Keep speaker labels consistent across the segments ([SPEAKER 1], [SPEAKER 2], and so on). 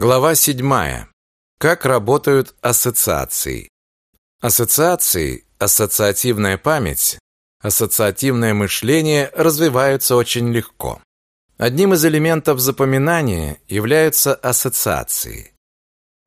[SPEAKER 1] Глава 7. Как работают ассоциации. Ассоциации, ассоциативная память, ассоциативное мышление развиваются очень легко. Одним из элементов запоминания являются ассоциации.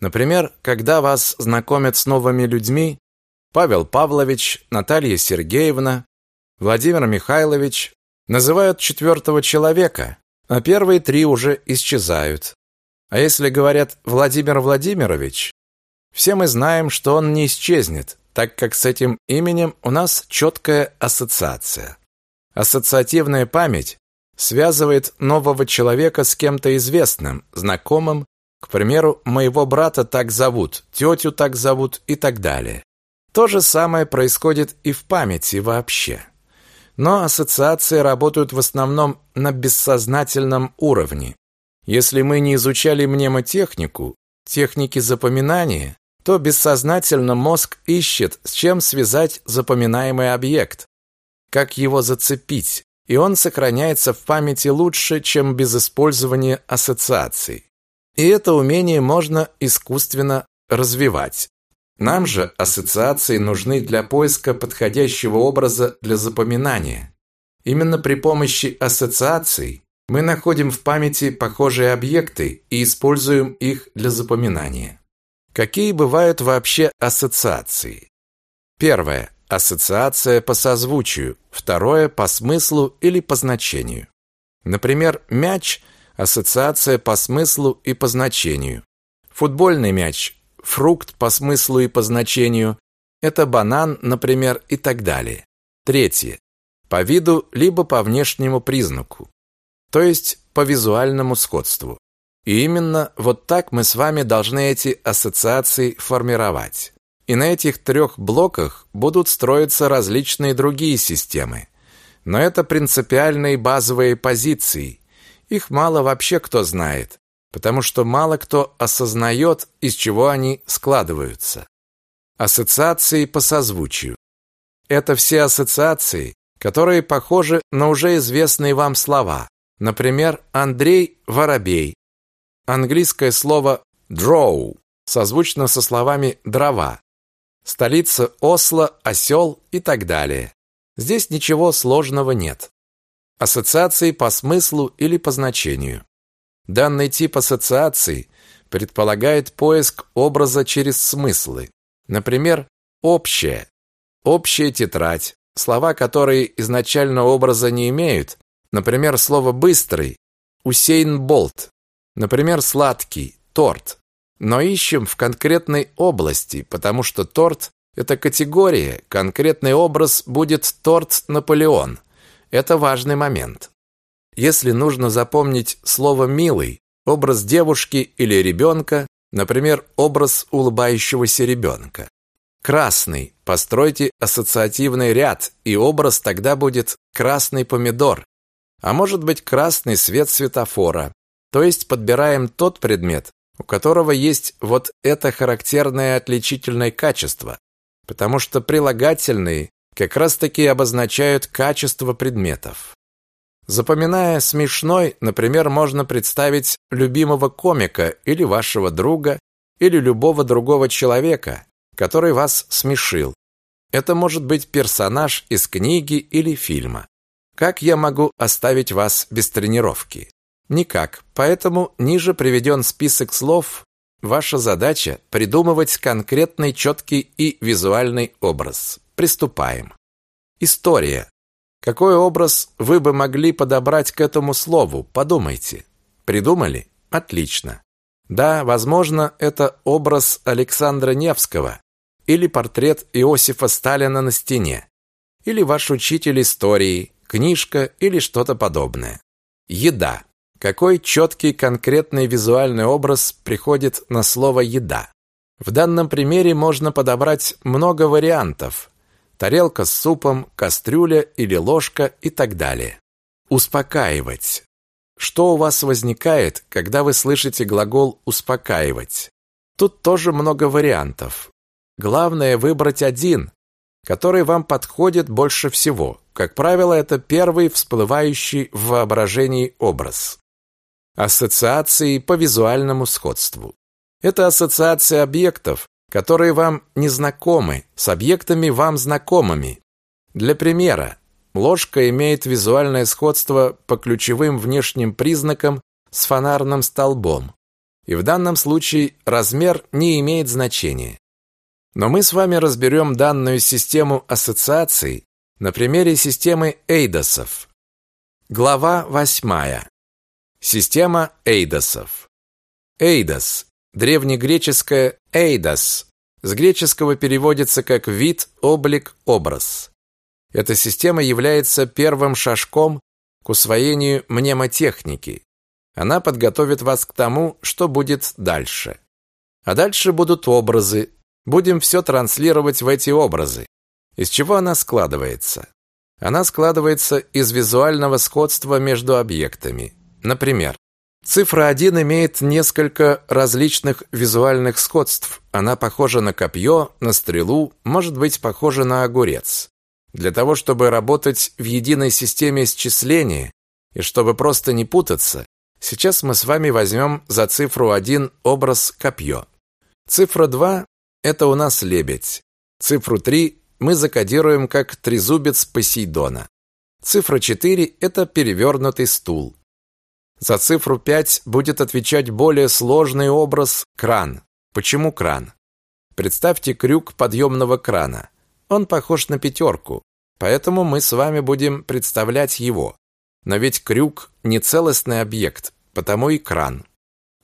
[SPEAKER 1] Например, когда вас знакомят с новыми людьми, Павел Павлович, Наталья Сергеевна, Владимир Михайлович называют четвертого человека, а первые три уже исчезают. А если говорят Владимир Владимирович, все мы знаем, что он не исчезнет, так как с этим именем у нас четкая ассоциация. Ассоциативная память связывает нового человека с кем-то известным, знакомым, к примеру, моего брата так зовут, тетю так зовут и так далее. То же самое происходит и в памяти вообще. Но ассоциации работают в основном на бессознательном уровне, если мы не изучали мнемотехнику, техники запоминания, то бессознательно мозг ищет, с чем связать запоминаемый объект, как его зацепить, и он сохраняется в памяти лучше, чем без использования ассоциаций. И это умение можно искусственно развивать. Нам же ассоциации нужны для поиска подходящего образа для запоминания. Именно при помощи ассоциаций мы находим в памяти похожие объекты и используем их для запоминания. Какие бывают вообще ассоциации? Первое ассоциация по созвучию, второе по смыслу или по значению. Например, мяч ассоциация по смыслу и по значению. Футбольный мяч фрукт по смыслу и по значению это банан, например, и так далее. Третье по виду либо по внешнему признаку то есть по визуальному сходству. И именно вот так мы с вами должны эти ассоциации формировать. И на этих трех блоках будут строиться различные другие системы. Но это принципиальные базовые позиции. Их мало вообще кто знает, потому что мало кто осознает, из чего они складываются. Ассоциации по созвучию. Это все ассоциации, которые похожи на уже известные вам слова, Например, Андрей Воробей. Английское слово draw созвучно со словами дрова. Столица Осло, осел и так далее. Здесь ничего сложного нет. Ассоциации по смыслу или по значению. Данный тип ассоциаций предполагает поиск образа через смыслы. Например, общее, общая тетрадь, слова, которые изначально образа не имеют, Например, слово «быстрый» – Усейн Болт. Например, «сладкий» – торт. Но ищем в конкретной области, потому что торт – это категория, конкретный образ будет торт Наполеон. Это важный момент. Если нужно запомнить слово «милый», образ девушки или ребенка, например, образ улыбающегося ребенка. Красный. Постройте ассоциативный ряд, и образ тогда будет красный помидор, а может быть красный свет светофора. То есть подбираем тот предмет, у которого есть вот это характерное отличительное качество, потому что прилагательные как раз-таки обозначают качество предметов. Запоминая смешной, например, можно представить любимого комика или вашего друга, или любого другого человека, который вас смешил. Это может быть персонаж из книги или фильма. Как я могу оставить вас без тренировки? Никак. Поэтому ниже приведен список слов. Ваша задача придумывать конкретный, четкий и визуальный образ. Приступаем. История. Какой образ вы бы могли подобрать к этому слову? Подумайте. Придумали? Отлично. Да, возможно, это образ Александра Невского или портрет Иосифа Сталина на стене, или ваш учитель истории, книжка или что-то подобное. Еда. Какой четкий конкретный визуальный образ приходит на слово «еда»? В данном примере можно подобрать много вариантов. Тарелка с супом, кастрюля или ложка и так далее. Успокаивать. Что у вас возникает, когда вы слышите глагол «успокаивать»? Тут тоже много вариантов. Главное выбрать один, который вам подходит больше всего. Как правило, это первый всплывающий в воображении образ. ассоциации по визуальному сходству. Это ассоциация объектов, которые вам не знакомы, с объектами вам знакомыми. Для примера, ложка имеет визуальное сходство по ключевым внешним признакам с фонарным столбом. И в данном случае размер не имеет значения. Но мы с вами разберем данную систему ассоциаций на примере системы эйдосов. Глава 8. Система эйдосов. Эйдос древнегреческое эйдос с греческого переводится как вид, облик, образ. Эта система является первым шажком к усвоению мнемотехники. Она подготовит вас к тому, что будет дальше. А дальше будут образы, Будем все транслировать в эти образы. Из чего она складывается? Она складывается из визуального сходства между объектами. Например, цифра 1 имеет несколько различных визуальных сходств. Она похожа на копье, на стрелу, может быть похожа на огурец. Для того, чтобы работать в единой системе счисления и чтобы просто не путаться, сейчас мы с вами возьмем за цифру 1 образ копье. Цифра 2 это у нас лебедь. Цифру 3 мы закодируем как трезубец Посейдона. Цифра 4 – это перевернутый стул. За цифру 5 будет отвечать более сложный образ – кран. Почему кран? Представьте крюк подъемного крана. Он похож на пятерку, поэтому мы с вами будем представлять его. Но ведь крюк – не целостный объект, потому и кран.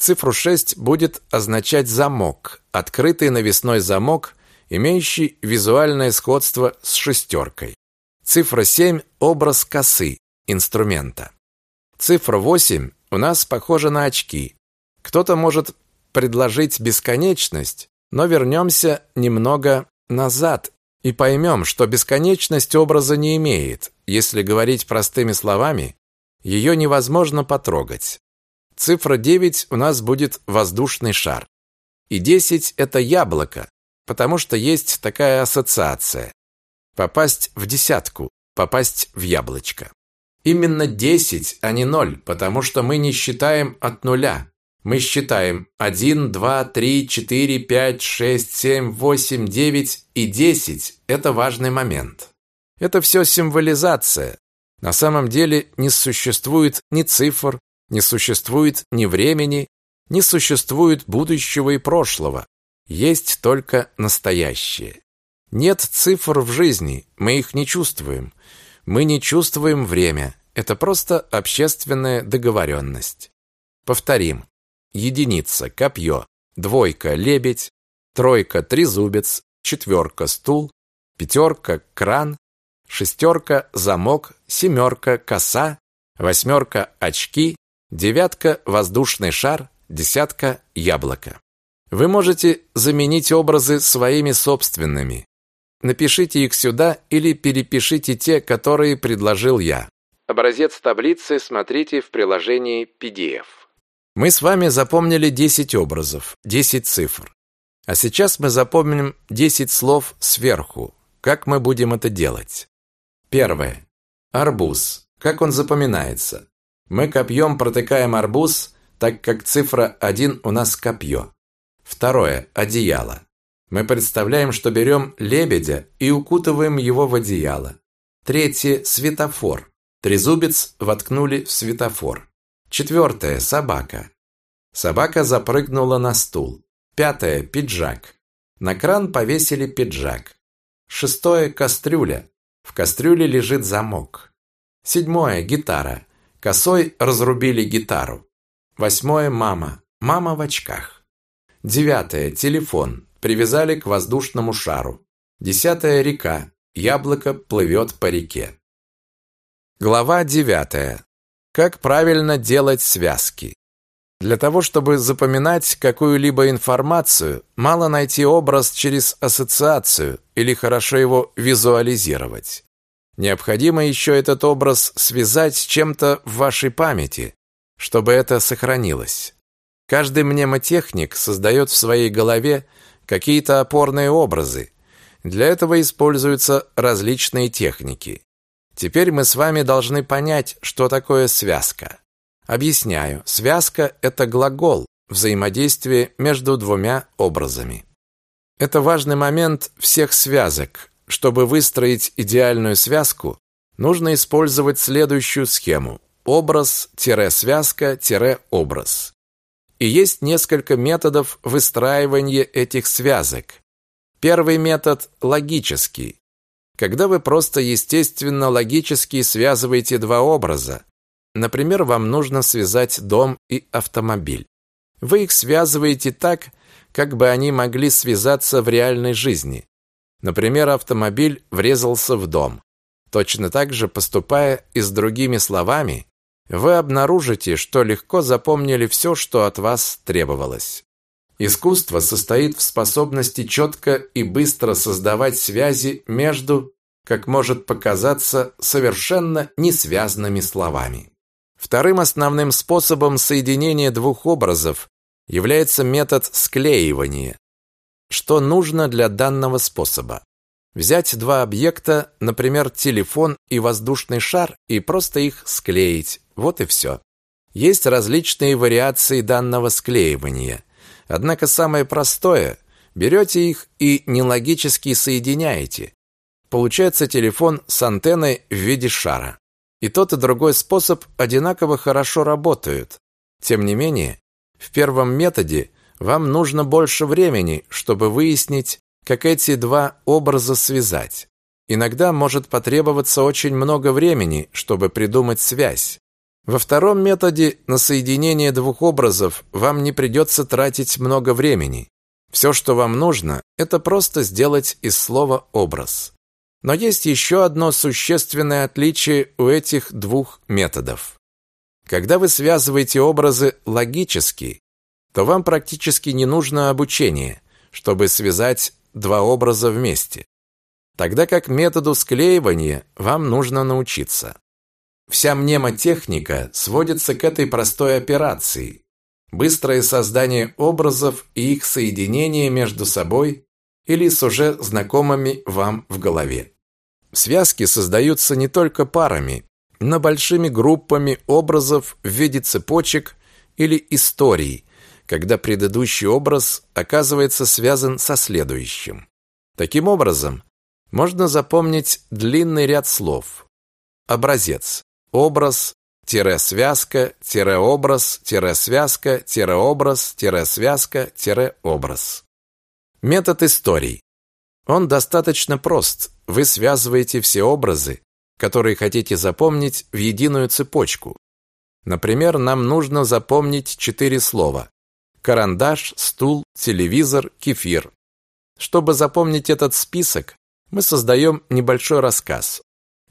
[SPEAKER 1] Цифру 6 будет означать замок, открытый навесной замок, имеющий визуальное сходство с шестеркой. Цифра 7 – образ косы, инструмента. Цифра 8 у нас похожа на очки. Кто-то может предложить бесконечность, но вернемся немного назад и поймем, что бесконечность образа не имеет. Если говорить простыми словами, ее невозможно потрогать. Цифра 9 у нас будет воздушный шар. И 10 это яблоко, потому что есть такая ассоциация. Попасть в десятку, попасть в яблочко. Именно 10, а не 0, потому что мы не считаем от нуля. Мы считаем 1, 2, 3, 4, 5, 6, 7, 8, 9 и 10 – это важный момент. Это все символизация. На самом деле не существует ни цифр, не существует ни времени, не существует будущего и прошлого. Есть только настоящее. Нет цифр в жизни, мы их не чувствуем. Мы не чувствуем время. Это просто общественная договоренность. Повторим. Единица – копье, двойка – лебедь, тройка – трезубец, четверка – стул, пятерка – кран, шестерка – замок, семерка – коса, восьмерка – очки, Девятка – воздушный шар, десятка – яблоко. Вы можете заменить образы своими собственными. Напишите их сюда или перепишите те, которые предложил я. Образец таблицы смотрите в приложении PDF. Мы с вами запомнили 10 образов, 10 цифр. А сейчас мы запомним 10 слов сверху. Как мы будем это делать? Первое. Арбуз. Как он запоминается? Мы копьем протыкаем арбуз, так как цифра 1 у нас копье. Второе. Одеяло. Мы представляем, что берем лебедя и укутываем его в одеяло. Третье. Светофор. Трезубец воткнули в светофор. Четвертое. Собака. Собака запрыгнула на стул. Пятое. Пиджак. На кран повесили пиджак. Шестое. Кастрюля. В кастрюле лежит замок. Седьмое. Гитара. Косой разрубили гитару. Восьмое – мама. Мама в очках. Девятое – телефон. Привязали к воздушному шару. Десятое – река. Яблоко плывет по реке. Глава девятая. Как правильно делать связки? Для того, чтобы запоминать какую-либо информацию, мало найти образ через ассоциацию или хорошо его визуализировать. Необходимо еще этот образ связать с чем-то в вашей памяти, чтобы это сохранилось. Каждый мнемотехник создает в своей голове какие-то опорные образы. Для этого используются различные техники. Теперь мы с вами должны понять, что такое связка. Объясняю, связка – это глагол, взаимодействие между двумя образами. Это важный момент всех связок. Чтобы выстроить идеальную связку, нужно использовать следующую схему – образ-связка-образ. И есть несколько методов выстраивания этих связок. Первый метод – логический. Когда вы просто естественно логически связываете два образа, например, вам нужно связать дом и автомобиль. Вы их связываете так, как бы они могли связаться в реальной жизни. Например, автомобиль врезался в дом. Точно так же, поступая и с другими словами, вы обнаружите, что легко запомнили все, что от вас требовалось. Искусство состоит в способности четко и быстро создавать связи между, как может показаться, совершенно несвязанными словами. Вторым основным способом соединения двух образов является метод склеивания. Что нужно для данного способа? Взять два объекта, например, телефон и воздушный шар, и просто их склеить. Вот и все. Есть различные вариации данного склеивания. Однако самое простое – берете их и нелогически соединяете. Получается телефон с антенной в виде шара. И тот, и другой способ одинаково хорошо работают. Тем не менее, в первом методе вам нужно больше времени, чтобы выяснить, как эти два образа связать. Иногда может потребоваться очень много времени, чтобы придумать связь. Во втором методе на соединение двух образов вам не придется тратить много времени. Все, что вам нужно, это просто сделать из слова образ. Но есть еще одно существенное отличие у этих двух методов. Когда вы связываете образы логически, то вам практически не нужно обучение, чтобы связать два образа вместе. Тогда как методу склеивания вам нужно научиться. Вся мнемотехника сводится к этой простой операции. Быстрое создание образов и их соединение между собой или с уже знакомыми вам в голове. Связки создаются не только парами, но большими группами образов в виде цепочек или историй, когда предыдущий образ оказывается связан со следующим. Таким образом, можно запомнить длинный ряд слов. Образец. Образ, тире связка, тире образ, тире связка, тире образ, тире связка, тире образ. Метод историй. Он достаточно прост. Вы связываете все образы, которые хотите запомнить, в единую цепочку. Например, нам нужно запомнить четыре слова карандаш, стул, телевизор, кефир. Чтобы запомнить этот список, мы создаем небольшой рассказ.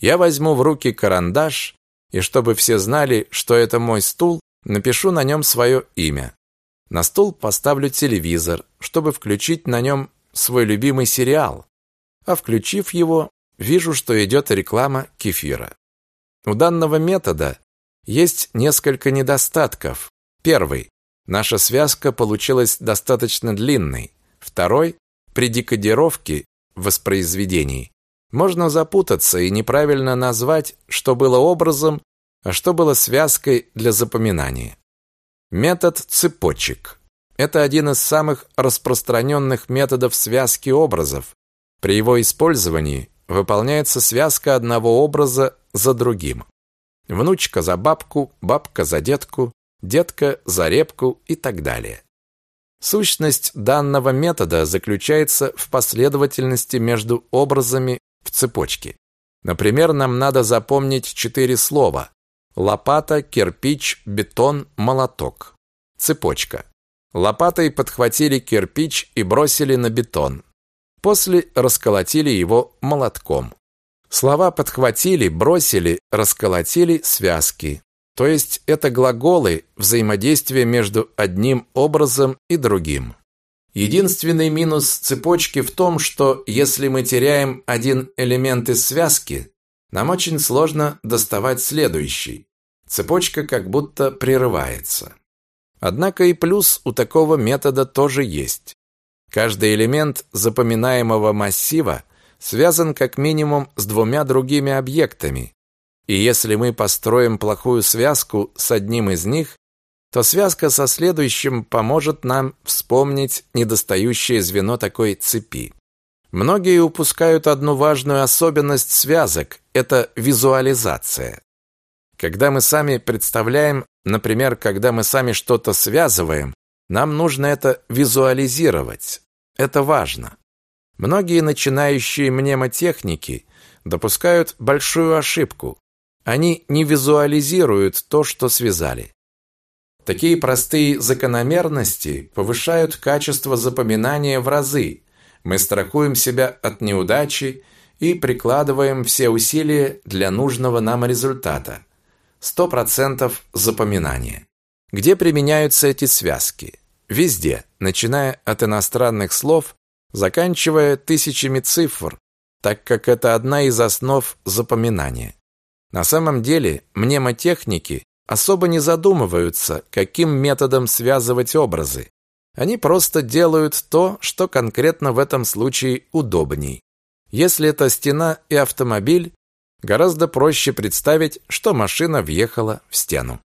[SPEAKER 1] Я возьму в руки карандаш, и чтобы все знали, что это мой стул, напишу на нем свое имя. На стул поставлю телевизор, чтобы включить на нем свой любимый сериал. А включив его, вижу, что идет реклама кефира. У данного метода есть несколько недостатков. Первый. Наша связка получилась достаточно длинной. Второй, при декодировке в воспроизведении можно запутаться и неправильно назвать, что было образом, а что было связкой для запоминания. Метод цепочек. Это один из самых распространенных методов связки образов. При его использовании выполняется связка одного образа за другим. Внучка за бабку, бабка за детку, детка за репку и так далее. Сущность данного метода заключается в последовательности между образами в цепочке. Например, нам надо запомнить четыре слова: лопата, кирпич, бетон, молоток. Цепочка. Лопатой подхватили кирпич и бросили на бетон. После расколотили его молотком. Слова подхватили, бросили, расколотили связки. То есть это глаголы взаимодействия между одним образом и другим. Единственный минус цепочки в том, что если мы теряем один элемент из связки, нам очень сложно доставать следующий. Цепочка как будто прерывается. Однако и плюс у такого метода тоже есть. Каждый элемент запоминаемого массива связан как минимум с двумя другими объектами, И если мы построим плохую связку с одним из них, то связка со следующим поможет нам вспомнить недостающее звено такой цепи. Многие упускают одну важную особенность связок – это визуализация. Когда мы сами представляем, например, когда мы сами что-то связываем, нам нужно это визуализировать. Это важно. Многие начинающие мнемотехники допускают большую ошибку. Они не визуализируют то, что связали. Такие простые закономерности повышают качество запоминания в разы. Мы страхуем себя от неудачи и прикладываем все усилия для нужного нам результата. 100% запоминания. Где применяются эти связки? Везде, начиная от иностранных слов, заканчивая тысячами цифр, так как это одна из основ запоминания. На самом деле, мнемотехники особо не задумываются, каким методом связывать образы. Они просто делают то, что конкретно в этом случае удобней. Если это стена и автомобиль, гораздо проще представить, что машина въехала в стену.